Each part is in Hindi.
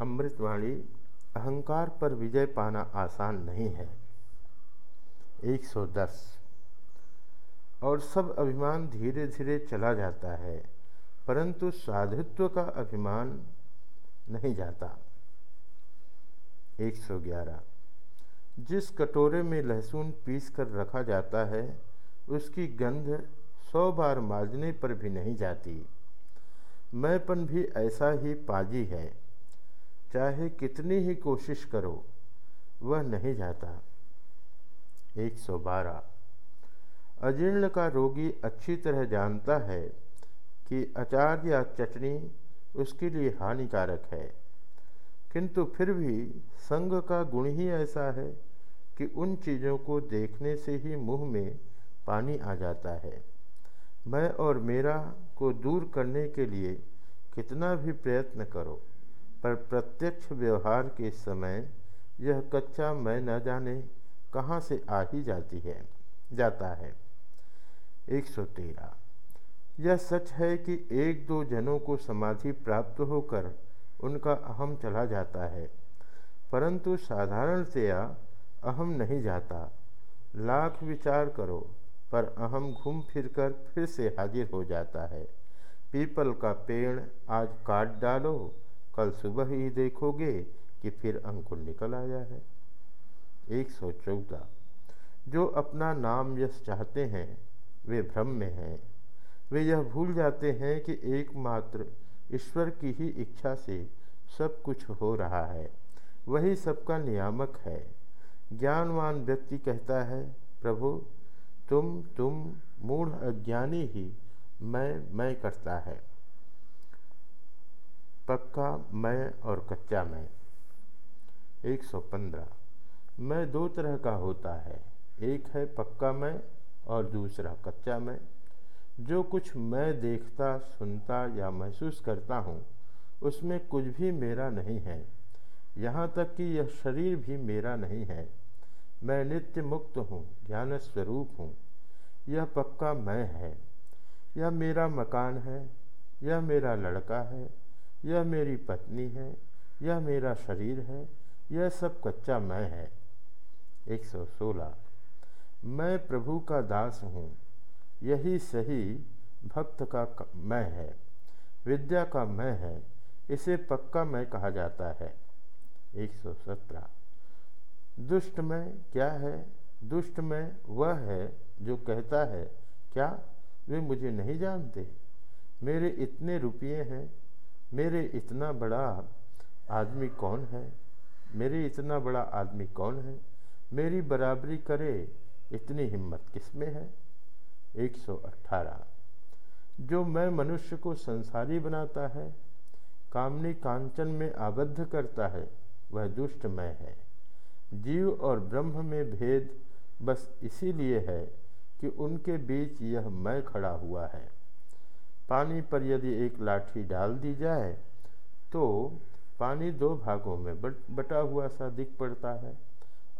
अमृतवाणी, अहंकार पर विजय पाना आसान नहीं है। 110 और सब अभिमान धीरे धीरे चला जाता है, परंतु साधुत्व का अभिमान नहीं जाता। 111 जिस कटोरे में लहसुन पीस कर रखा जाता है, उसकी गंध सौ बार माजने पर भी नहीं जाती। मैंपन भी ऐसा ही पाजी है। चाहे कितनी ही कोशिश करो, वह नहीं जाता। 112 अजीर्ण का रोगी अच्छी तरह जानता है कि अचार या चटनी उसके लिए हानिकारक है, किंतु फिर भी संग का गुण ही ऐसा है कि उन चीज़ों को देखने से ही मुँह में पानी आ जाता है। मैं और मेरा को दूर करने के लिए कितना भी प्रयत्न करो। पर प्रत्यक्ष व्यवहार के समय यह कच्चा मैं न जाने कहाँ से आ ही जाती है, जाता है। 113 यह सच है कि एक दो जनों को समाधि प्राप्त होकर उनका अहम चला जाता है, परंतु साधारणतया अहम नहीं जाता। लाख विचार करो, पर अहम घूम फिरकर फिर से हाजिर हो जाता है। पीपल का पेड़ आज काट डालो कल सुबह ही देखोगे कि फिर अंकुर निकल आया है। एक सौ चौदह। जो अपना नाम यश चाहते हैं, वे भ्रम में हैं। वे यह भूल जाते हैं कि एकमात्र ईश्वर की ही इच्छा से सब कुछ हो रहा है। वही सबका नियामक है। ज्ञानवान व्यक्ति कहता है, प्रभु, तुम तुम, मूढ़ अज्ञानी ही मैं मैं करता है। पक्का मैं और कच्चा मैं। 115 मैं दो तरह का होता है। एक है पक्का मैं और दूसरा कच्चा मैं। जो कुछ मैं देखता, सुनता या महसूस करता हूँ, उसमें कुछ भी मेरा नहीं है। यहाँ तक कि यह शरीर भी मेरा नहीं है। मैं नित्य मुक्त हूँ, ज्ञान स्वरूप हूँ। यह पक्का मैं है। यह मेरा मकान है। यह मेरा लड़का है। यह मेरी पत्नी है, यह मेरा शरीर है, यह सब कच्चा मैं है। 116 मैं प्रभु का दास हूँ, यही सही भक्त का मैं है, विद्या का मैं है, इसे पक्का मैं कहा जाता है। 117 दुष्ट में क्या है? दुष्ट में वह है जो कहता है, क्या? वे मुझे नहीं जानते। मेरे इतने रुपये हैं मेरे इतना बड़ा आदमी कौन है? मेरे इतना बड़ा आदमी कौन है? मेरी बराबरी करे इतनी हिम्मत किसमें है? 118 जो मैं मनुष्य को संसारी बनाता है, कामनी कांचन में आबद्ध करता है, वह दुष्ट मैं है। जीव और ब्रह्म में भेद बस इसीलिए है कि उनके बीच यह मैं खड़ा हुआ है। पानी पर यदि एक लाठी डाल दी जाए तो पानी दो भागों में बट, बटा हुआ सा दिख पड़ता है।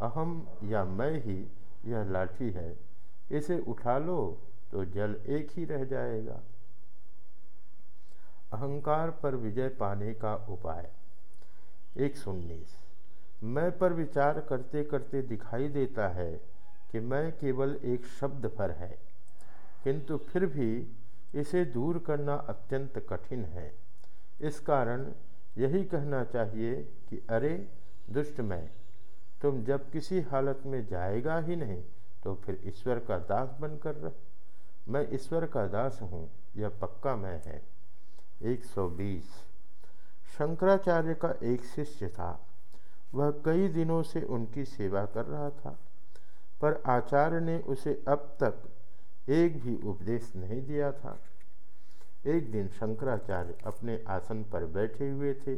अहम या मैं ही यह लाठी है, इसे उठा लो तो जल एक ही रह जाएगा। अहंकार पर विजय पाने का उपाय। एक सुन्नीस मैं पर विचार करते करते दिखाई देता है कि मैं केवल एक शब्द पर है, किंतु फिर भी इसे दूर करना अत्यंत कठिन है। इस कारण यही कहना चाहिए कि, अरे दुष्ट मैं तुम जब किसी हालत में जाएगा ही नहीं तो फिर ईश्वर का दास बनकर रह। मैं ईश्वर का दास हूँ, यह पक्का मैं है। 120 शंकराचार्य का एक शिष्य था। वह कई दिनों से उनकी सेवा कर रहा था, पर आचार्य ने उसे अब तक एक भी उपदेश नहीं दिया था। एक दिन शंकराचार्य अपने आसन पर बैठे हुए थे।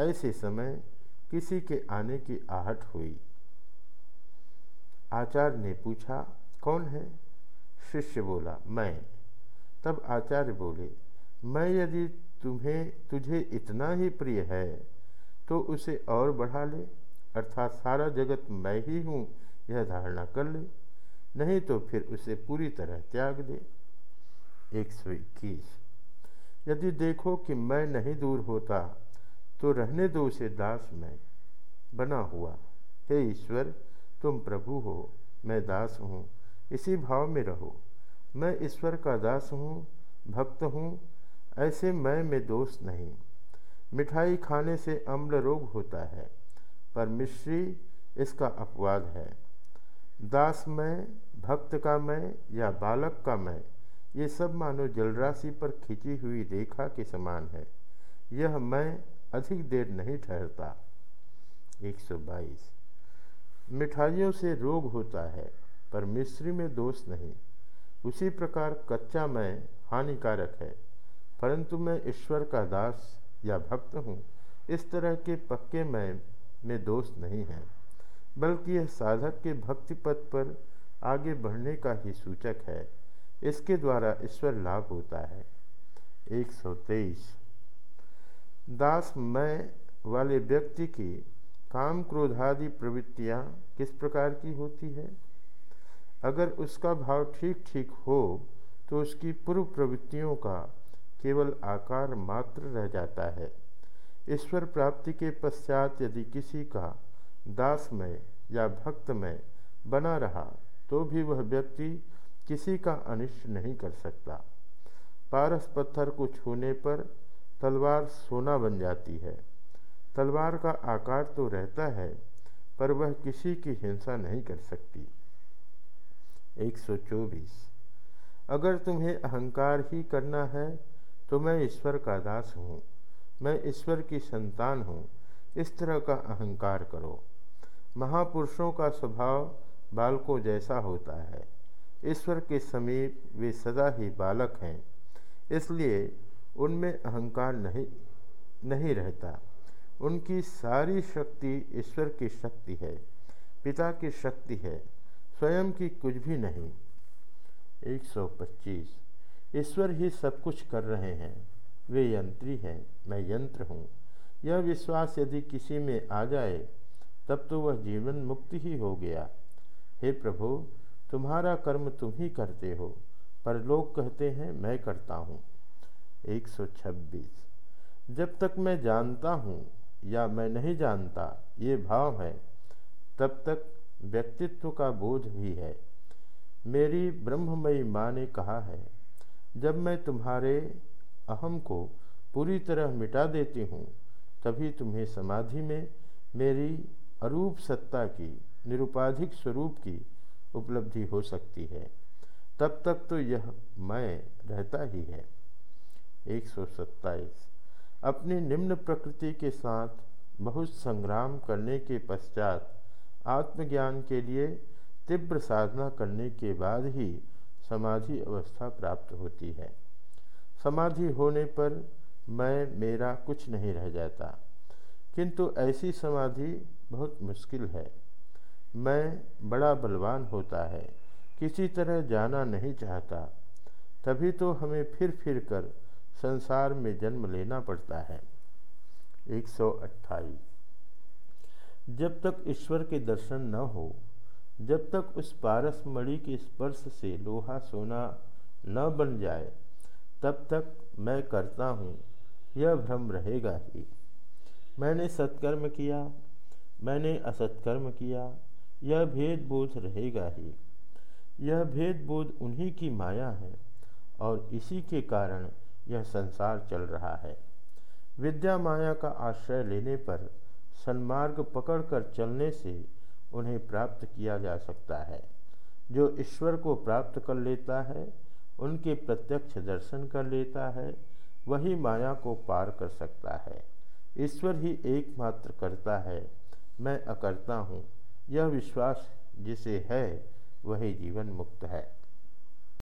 ऐसे समय किसी के आने की आहट हुई। आचार्य ने पूछा, कौन है? शिष्य बोला, मैं। तब आचार्य बोले, मैं यदि तुम्हें, तुझे इतना ही प्रिय है तो उसे और बढ़ा ले, अर्थात सारा जगत मैं ही हूँ, यह धारणा कर ले। नहीं तो फिर उसे पूरी तरह त्याग दे। एक सौ इक्कीस यदि देखो कि मैं नहीं दूर होता तो रहने दो उसे दास में। बना हुआ। हे ईश्वर, तुम प्रभु हो, मैं दास हूँ। इसी भाव में रहो। मैं ईश्वर का दास हूँ, भक्त हूँ, ऐसे मैं में दोष नहीं। मिठाई खाने से अम्ल रोग होता है, पर मिश्री इसका अपवाद है। दास मैं, भक्त का मैं या बालक का मैं, ये सब मानो जलराशि पर खिंची हुई रेखा के समान है। यह मैं अधिक देर नहीं ठहरता। 122 मिठाइयों से रोग होता है, पर मिश्री में दोष नहीं। उसी प्रकार कच्चा मैं हानिकारक है, परंतु मैं ईश्वर का दास या भक्त हूँ। इस तरह के पक्के मैं में दोष नहीं है। बल्कि यह साधक के भक्ति पथ पर आगे बढ़ने का ही सूचक है। इसके द्वारा ईश्वर लाभ होता है। 123 दास मैं वाले व्यक्ति की काम क्रोधादि प्रवृत्तियाँ किस प्रकार की होती है? अगर उसका भाव ठीक ठीक हो तो उसकी पूर्व प्रवृत्तियों का केवल आकार मात्र रह जाता है। ईश्वर प्राप्ति के पश्चात यदि किसी का दास में या भक्त में बना रहा तो भी वह व्यक्ति किसी का अनिष्ट नहीं कर सकता। पारस पत्थर को छूने पर तलवार सोना बन जाती है। तलवार का आकार तो रहता है, पर वह किसी की हिंसा नहीं कर सकती। 124 अगर तुम्हें अहंकार ही करना है तो मैं ईश्वर का दास हूँ। मैं ईश्वर की संतान हूँ। इस तरह का अहंकार करो। महापुरुषों का स्वभाव बालकों जैसा होता है। ईश्वर के समीप वे सदा ही बालक हैं, इसलिए उनमें अहंकार नहीं नहीं रहता। उनकी सारी शक्ति ईश्वर की शक्ति है, पिता की शक्ति है, स्वयं की कुछ भी नहीं। 125 ईश्वर ही सब कुछ कर रहे हैं। वे यंत्री हैं, मैं यंत्र हूँ। यह विश्वास यदि किसी में आ जाए तब तो वह जीवन मुक्ति ही हो गया। हे प्रभु, तुम्हारा कर्म तुम ही करते हो, पर लोग कहते हैं, मैं करता हूँ। 126 जब तक मैं जानता हूँ या मैं नहीं जानता, ये भाव है, तब तक व्यक्तित्व का बोध भी है। मेरी ब्रह्ममयी माँ ने कहा है, जब मैं तुम्हारे अहम को पूरी तरह मिटा देती हूँ, तभी तुम्हें समाधि में मेरी अरूप सत्ता की, निरुपाधिक स्वरूप की उपलब्धि हो सकती है। तब तक तो यह मैं रहता ही है। एक सत्ताईस। अपनी निम्न प्रकृति के साथ बहुत संग्राम करने के पश्चात आत्मज्ञान के लिए तीव्र साधना करने के बाद ही समाधि अवस्था प्राप्त होती है। समाधि होने पर मैं, मेरा कुछ नहीं रह जाता। किंतु ऐसी समाधि बहुत मुश्किल है। मैं बड़ा बलवान होता है, किसी तरह जाना नहीं चाहता। तभी तो हमें फिर फिर कर संसार में जन्म लेना पड़ता है। 128 जब तक ईश्वर के दर्शन न हो, जब तक उस पारस मणि के स्पर्श से लोहा सोना न बन जाए, तब तक मैं करता हूँ, यह भ्रम रहेगा ही। मैंने सत्कर्म किया मैंने असत्कर्म किया, यह भेद बोध रहेगा ही। यह भेद बोध उन्हीं की माया है और इसी के कारण यह संसार चल रहा है। विद्या माया का आश्रय लेने पर सन्मार्ग पकड़कर चलने से उन्हें प्राप्त किया जा सकता है। जो ईश्वर को प्राप्त कर लेता है, उनके प्रत्यक्ष दर्शन कर लेता है, वही माया को पार कर सकता है। ईश्वर ही एकमात्र करता है। मैं अकर्ता हूँ। यह विश्वास जिसे है वही जीवन मुक्त है।